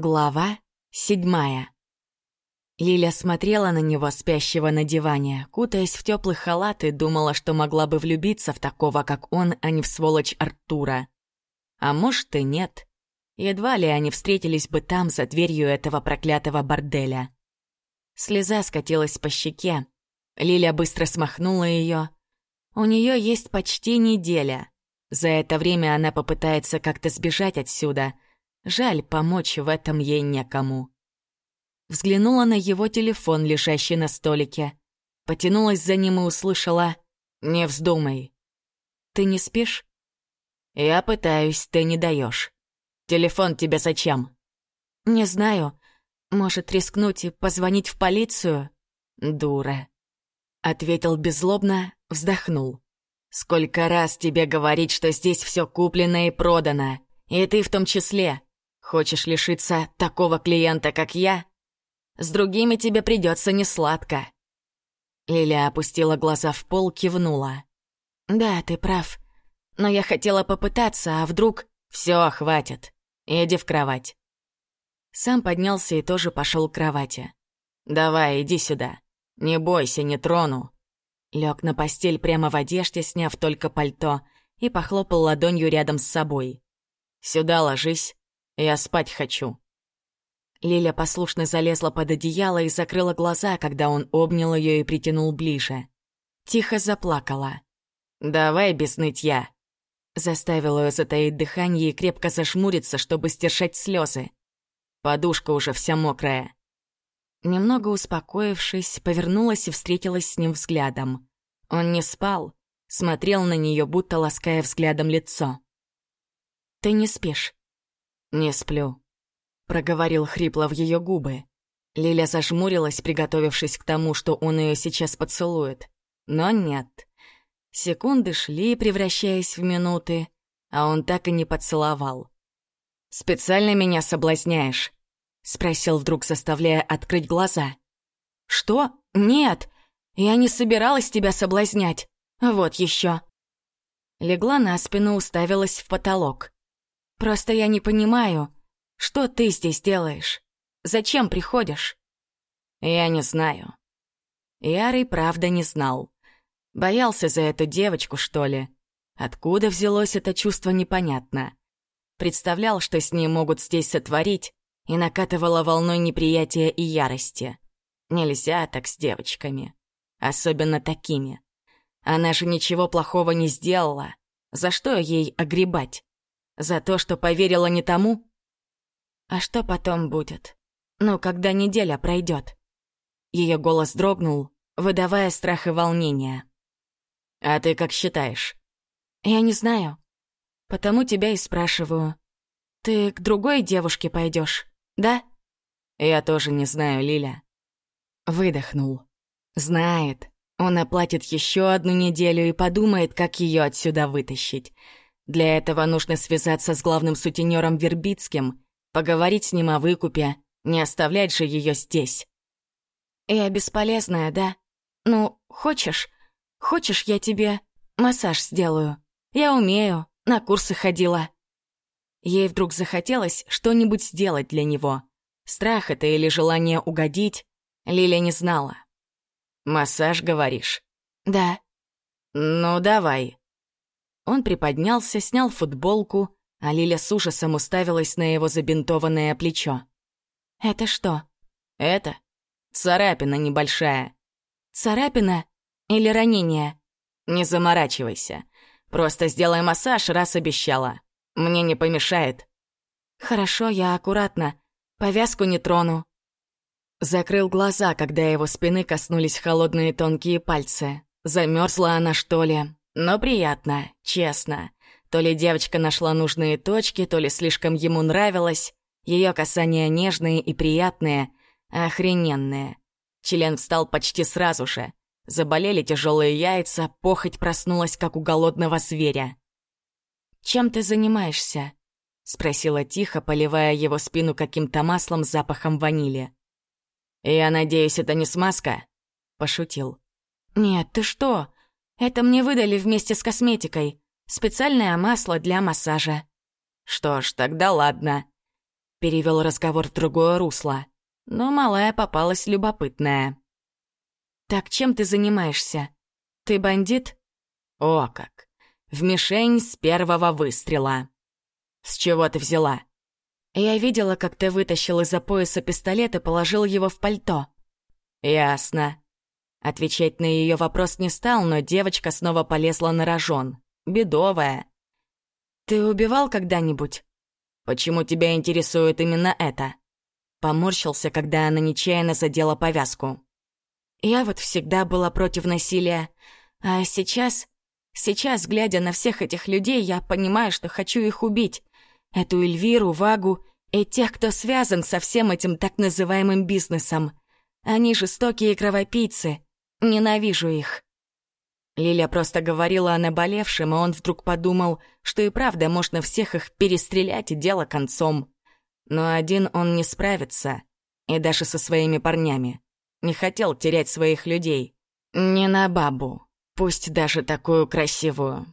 Глава седьмая. Лиля смотрела на него, спящего на диване, кутаясь в теплый халат и думала, что могла бы влюбиться в такого, как он, а не в сволочь Артура. А может и нет. Едва ли они встретились бы там, за дверью этого проклятого борделя. Слеза скатилась по щеке. Лиля быстро смахнула ее. У нее есть почти неделя. За это время она попытается как-то сбежать отсюда — Жаль, помочь в этом ей некому. Взглянула на его телефон, лежащий на столике. Потянулась за ним и услышала «Не вздумай». «Ты не спишь?» «Я пытаюсь, ты не даешь. Телефон тебе зачем?» «Не знаю. Может, рискнуть и позвонить в полицию?» «Дура», — ответил беззлобно, вздохнул. «Сколько раз тебе говорить, что здесь все куплено и продано, и ты в том числе. Хочешь лишиться такого клиента, как я? С другими тебе придется несладко. Лиля опустила глаза в пол, кивнула. «Да, ты прав. Но я хотела попытаться, а вдруг...» «Все, хватит. Иди в кровать». Сам поднялся и тоже пошел к кровати. «Давай, иди сюда. Не бойся, не трону». Лег на постель прямо в одежде, сняв только пальто, и похлопал ладонью рядом с собой. «Сюда ложись. Я спать хочу». Лиля послушно залезла под одеяло и закрыла глаза, когда он обнял ее и притянул ближе. Тихо заплакала. «Давай без нытья». Заставил ее затаить дыхание и крепко зашмуриться, чтобы стершать слезы. Подушка уже вся мокрая. Немного успокоившись, повернулась и встретилась с ним взглядом. Он не спал, смотрел на нее, будто лаская взглядом лицо. «Ты не спишь?» «Не сплю», — проговорил хрипло в ее губы. Лиля зажмурилась, приготовившись к тому, что он ее сейчас поцелует. Но нет. Секунды шли, превращаясь в минуты, а он так и не поцеловал. «Специально меня соблазняешь?» — спросил вдруг, заставляя открыть глаза. «Что? Нет! Я не собиралась тебя соблазнять. Вот еще. Легла на спину, уставилась в потолок. Просто я не понимаю, что ты здесь делаешь? Зачем приходишь? Я не знаю. Ярый правда не знал. Боялся за эту девочку, что ли? Откуда взялось это чувство, непонятно. Представлял, что с ней могут здесь сотворить, и накатывала волной неприятия и ярости. Нельзя так с девочками. Особенно такими. Она же ничего плохого не сделала. За что ей огребать? За то, что поверила не тому? А что потом будет? Ну, когда неделя пройдет? Ее голос дрогнул, выдавая страх и волнение. «А ты как считаешь?» «Я не знаю. Потому тебя и спрашиваю. Ты к другой девушке пойдешь, да?» «Я тоже не знаю, Лиля». Выдохнул. «Знает. Он оплатит еще одну неделю и подумает, как ее отсюда вытащить. Для этого нужно связаться с главным сутенером Вербицким, поговорить с ним о выкупе, не оставлять же ее здесь. Я бесполезная, да? Ну, хочешь? Хочешь, я тебе массаж сделаю? Я умею, на курсы ходила. Ей вдруг захотелось что-нибудь сделать для него. Страх это или желание угодить, Лиля не знала. «Массаж, говоришь?» «Да». «Ну, давай», он приподнялся, снял футболку, а Лиля с ужасом уставилась на его забинтованное плечо. «Это что?» «Это? Царапина небольшая». «Царапина или ранение?» «Не заморачивайся. Просто сделай массаж, раз обещала. Мне не помешает». «Хорошо, я аккуратно. Повязку не трону». Закрыл глаза, когда его спины коснулись холодные тонкие пальцы. Замерзла она, что ли? Но приятно, честно. То ли девочка нашла нужные точки, то ли слишком ему нравилось. Ее касания нежные и приятные, охрененные. Член встал почти сразу же. Заболели тяжелые яйца, похоть проснулась, как у голодного зверя. «Чем ты занимаешься?» — спросила тихо, поливая его спину каким-то маслом с запахом ванили. «Я надеюсь, это не смазка?» — пошутил. «Нет, ты что? Это мне выдали вместе с косметикой. Специальное масло для массажа. Что ж, тогда ладно. перевел разговор в другое русло. Но малая попалась любопытная. «Так чем ты занимаешься? Ты бандит?» «О как! В мишень с первого выстрела!» «С чего ты взяла?» «Я видела, как ты вытащил из-за пояса пистолет и положил его в пальто». «Ясно». Отвечать на ее вопрос не стал, но девочка снова полезла на рожон. Бедовая. «Ты убивал когда-нибудь?» «Почему тебя интересует именно это?» Поморщился, когда она нечаянно задела повязку. «Я вот всегда была против насилия. А сейчас... Сейчас, глядя на всех этих людей, я понимаю, что хочу их убить. Эту Эльвиру, Вагу и тех, кто связан со всем этим так называемым бизнесом. Они жестокие кровопийцы. Ненавижу их». Лиля просто говорила о наболевшем, и он вдруг подумал, что и правда можно всех их перестрелять и дело концом. Но один он не справится, и даже со своими парнями. Не хотел терять своих людей. Не на бабу, пусть даже такую красивую.